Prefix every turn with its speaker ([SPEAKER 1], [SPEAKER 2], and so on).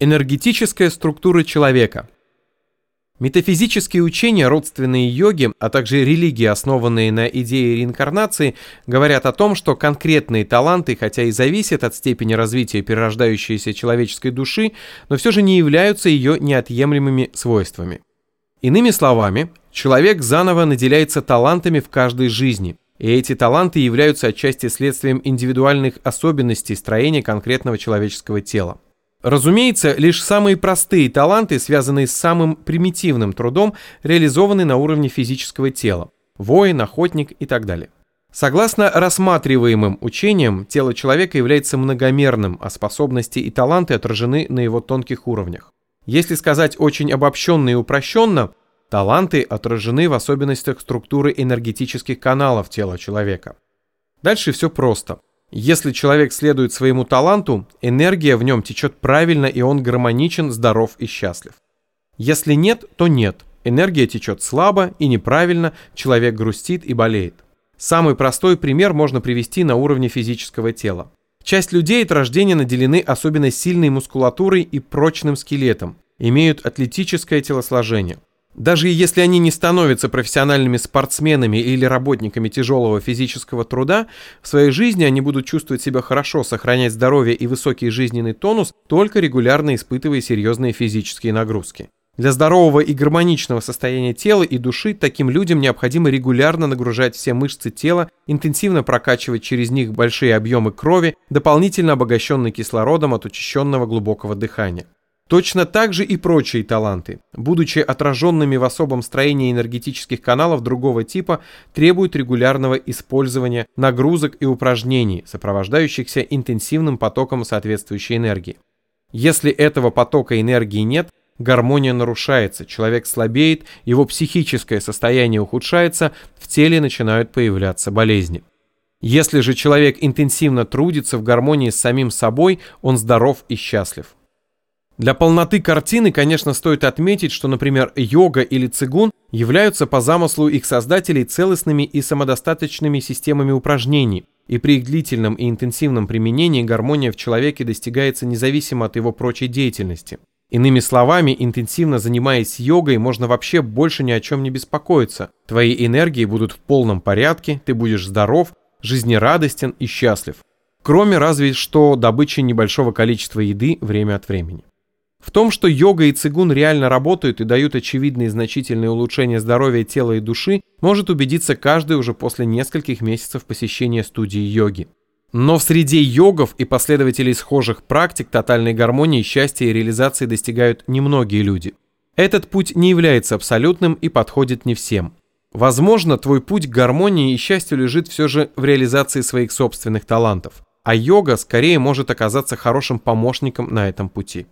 [SPEAKER 1] Энергетическая структура человека. Метафизические учения, родственные йоги, а также религии, основанные на идее реинкарнации, говорят о том, что конкретные таланты, хотя и зависят от степени развития перерождающейся человеческой души, но все же не являются ее неотъемлемыми свойствами. Иными словами, человек заново наделяется талантами в каждой жизни, и эти таланты являются отчасти следствием индивидуальных особенностей строения конкретного человеческого тела. Разумеется, лишь самые простые таланты, связанные с самым примитивным трудом, реализованы на уровне физического тела – воин, охотник и так далее. Согласно рассматриваемым учениям, тело человека является многомерным, а способности и таланты отражены на его тонких уровнях. Если сказать очень обобщенно и упрощенно, таланты отражены в особенностях структуры энергетических каналов тела человека. Дальше все просто. Если человек следует своему таланту, энергия в нем течет правильно и он гармоничен, здоров и счастлив. Если нет, то нет. Энергия течет слабо и неправильно, человек грустит и болеет. Самый простой пример можно привести на уровне физического тела. Часть людей от рождения наделены особенно сильной мускулатурой и прочным скелетом, имеют атлетическое телосложение. Даже если они не становятся профессиональными спортсменами или работниками тяжелого физического труда, в своей жизни они будут чувствовать себя хорошо, сохранять здоровье и высокий жизненный тонус, только регулярно испытывая серьезные физические нагрузки. Для здорового и гармоничного состояния тела и души таким людям необходимо регулярно нагружать все мышцы тела, интенсивно прокачивать через них большие объемы крови, дополнительно обогащенные кислородом от учащенного глубокого дыхания. Точно так же и прочие таланты, будучи отраженными в особом строении энергетических каналов другого типа, требуют регулярного использования нагрузок и упражнений, сопровождающихся интенсивным потоком соответствующей энергии. Если этого потока энергии нет, гармония нарушается, человек слабеет, его психическое состояние ухудшается, в теле начинают появляться болезни. Если же человек интенсивно трудится в гармонии с самим собой, он здоров и счастлив. Для полноты картины, конечно, стоит отметить, что, например, йога или цигун являются по замыслу их создателей целостными и самодостаточными системами упражнений, и при их длительном и интенсивном применении гармония в человеке достигается независимо от его прочей деятельности. Иными словами, интенсивно занимаясь йогой, можно вообще больше ни о чем не беспокоиться. Твои энергии будут в полном порядке, ты будешь здоров, жизнерадостен и счастлив. Кроме разве что добычи небольшого количества еды время от времени. В том, что йога и цигун реально работают и дают очевидные значительные улучшения здоровья тела и души, может убедиться каждый уже после нескольких месяцев посещения студии йоги. Но в среде йогов и последователей схожих практик тотальной гармонии, счастья и реализации достигают немногие люди. Этот путь не является абсолютным и подходит не всем. Возможно, твой путь к гармонии и счастью лежит все же в реализации своих собственных талантов, а йога скорее может оказаться хорошим помощником на этом пути.